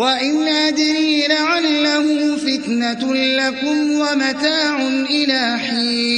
وإن أدري لعله فتنة لكم ومتاع إلى حين